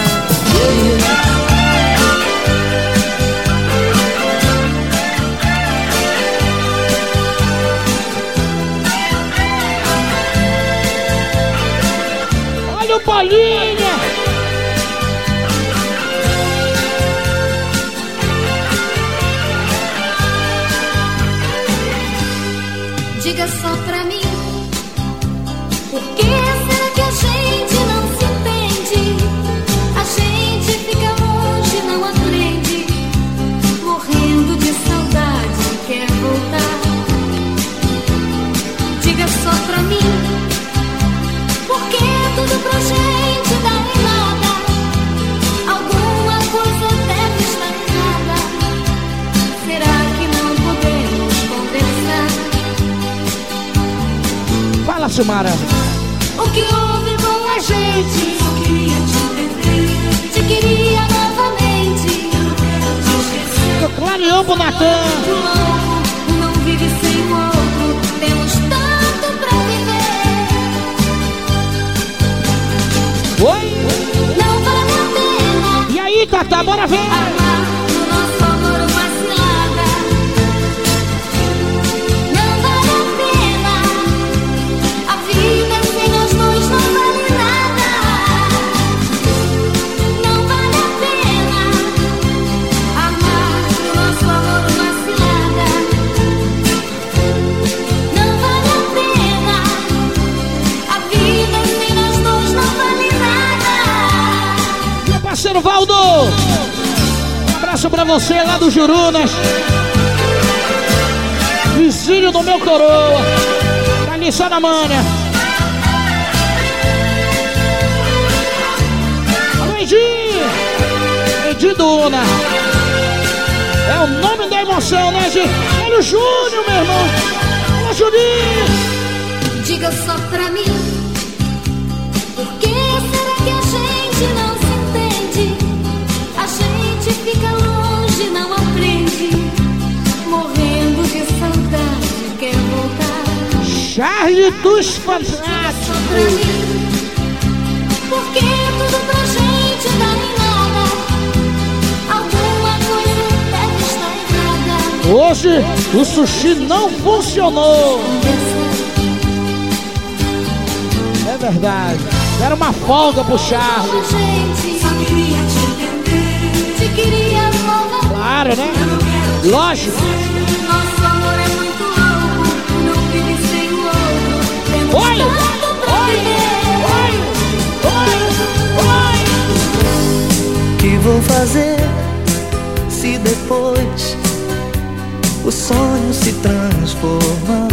Speaker 2: Olha o Bolinha.
Speaker 6: Diga só pra mim, por que será que a gente não se entende? A gente fica longe, não aprende, morrendo de saudade, quer voltar. Diga só pra mim, por que tudo pra
Speaker 2: Fala, Sumara.
Speaker 6: O que houve com a gente? Eu queria te entender. Te queria novamente. Eu quero te esquecer.
Speaker 2: Eu clareou pro Natan.
Speaker 6: Não vive sem o outro. Temos tanto pra viver.
Speaker 2: Oi?
Speaker 6: Não vale a pena.
Speaker 2: E aí, Tata, bora ver.
Speaker 6: Amar
Speaker 2: pra você lá do Jurunas. Vizinho do meu coroa. Tá ali só na manha. Duna. É o nome da emoção, né? Olha o Júnior, meu irmão. Olha o Juninho.
Speaker 6: Diga só pra mim, por que será que a gente não se entende? A gente fica
Speaker 2: Charlie dos Fantásticos.
Speaker 6: mim, por que tudo pra gente dá em nada? Alguma coisa deve estar errada.
Speaker 2: Hoje o sushi não funcionou. É verdade. Era uma folga pro Charlie.
Speaker 6: A gente só queria te entender, te queria novamente.
Speaker 2: Claro, né? Lógico. Oi!
Speaker 6: tanto pra viver.
Speaker 4: que vou fazer se depois o sonho se transforma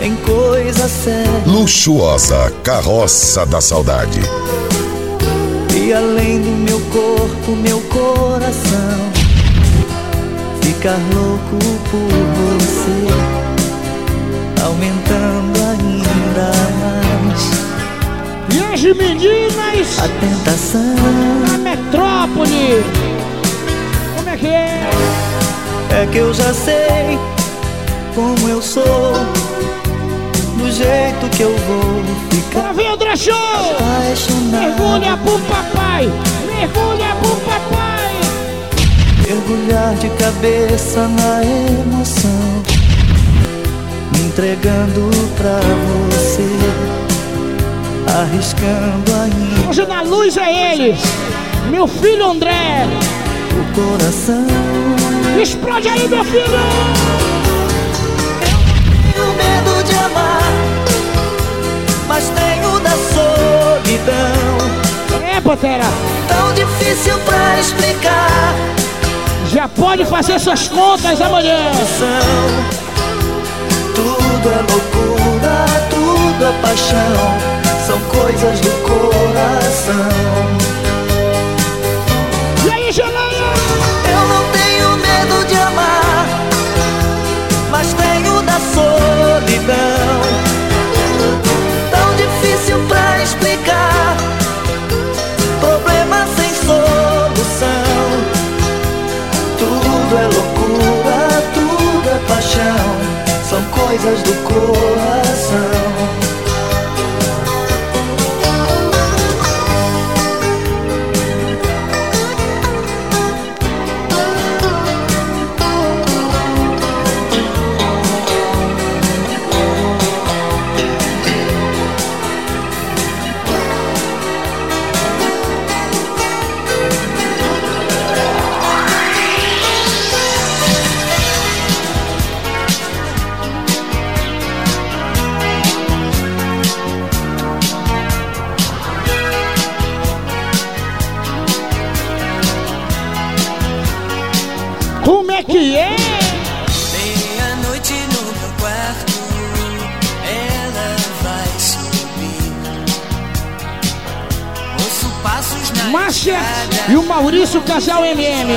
Speaker 4: em coisa séria.
Speaker 10: Luxuosa Carroça da Saudade.
Speaker 4: E além do meu corpo, meu coração ficar louco por você, aumentando ainda mais.
Speaker 2: E as meninas?
Speaker 4: A tentação.
Speaker 2: Na metrópole. Como é que é?
Speaker 4: É que eu já sei como eu sou, do jeito que eu vou ficar.
Speaker 2: Lá vem o Drachô! Mergulha pro papai! Mergulha pro papai!
Speaker 4: Mergulhar de cabeça na emoção, entregando pra você, arriscando ainda.
Speaker 2: Hoje na luz é ele, meu filho André.
Speaker 4: O coração
Speaker 2: explode aí, meu filho!
Speaker 4: Tenho medo de amar, mas tenho da solidão.
Speaker 2: É, Pantera!
Speaker 4: Tão difícil pra explicar.
Speaker 2: Já pode fazer suas contas amanhã.
Speaker 4: Tudo é loucura, tudo é paixão. São coisas do coração. Coisas do coração.
Speaker 2: É que é?
Speaker 11: Meia-noite no meu quarto, ela vai subir. Ouço passos na
Speaker 2: Márcia e o Maurício Casal MM.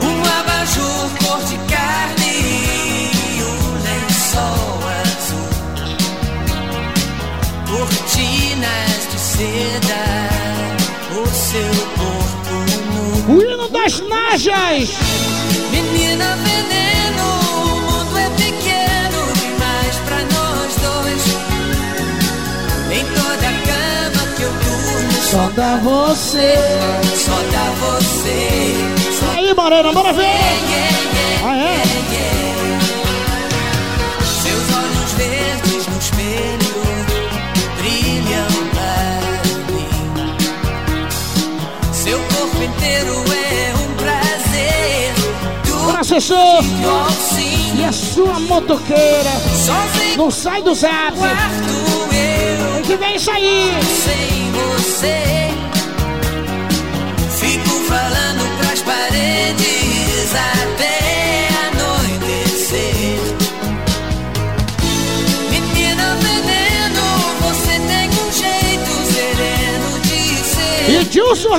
Speaker 11: Um abajur cor de carne e um lençol azul. Cortinas de seda, o seu corpo.
Speaker 2: O hino das Najas.
Speaker 11: Menina veneno, o mundo é pequeno demais pra nós dois. Em toda cama que eu durmo,
Speaker 2: Só dá você.
Speaker 11: só dá você. Só
Speaker 2: Aí, Morena, bora ver. Ah, é?
Speaker 11: É um prazer.
Speaker 2: Bora, assessor. E a sua motoqueira. Não sai do zap. Tem que ver isso aí.
Speaker 11: sem você. Fico falando pras paredes até anoitecer. Menina veneno, você tem um jeito sereno de ser.
Speaker 2: E Dilson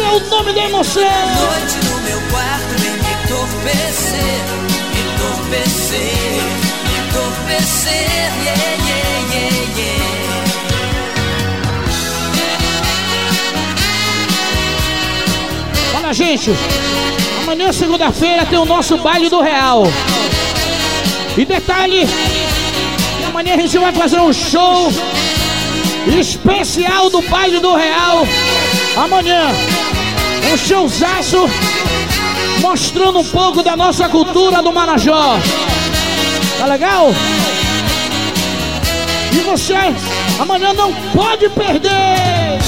Speaker 2: É o nome da emoção.
Speaker 11: Noite no meu quarto vem me entorpecer, me entorpecer, me entorpecer, yeah, yeah, yeah, yeah.
Speaker 2: Olha, gente. Amanhã, segunda-feira, tem o nosso baile do Real. E detalhe, amanhã a gente vai fazer um show especial do baile do Real. Amanhã, um showzaço mostrando um pouco da nossa cultura do Marajó. Tá legal? E você amanhã não pode perder.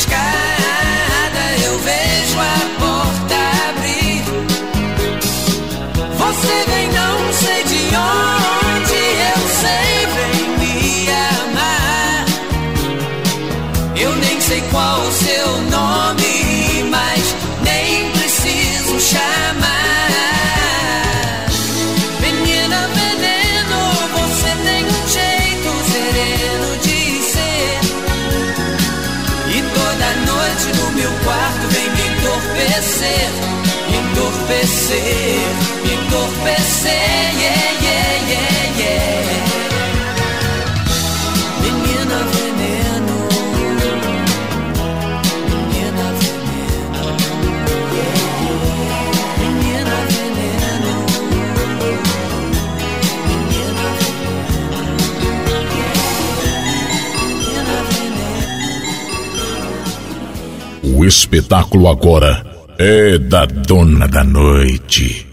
Speaker 11: sky. Entorpecer, entorpecer, yeah, yeah, yeah, yeah. Menina veneno, menina veneno, menina veneno,
Speaker 20: O espetáculo agora é da Dona da Noite.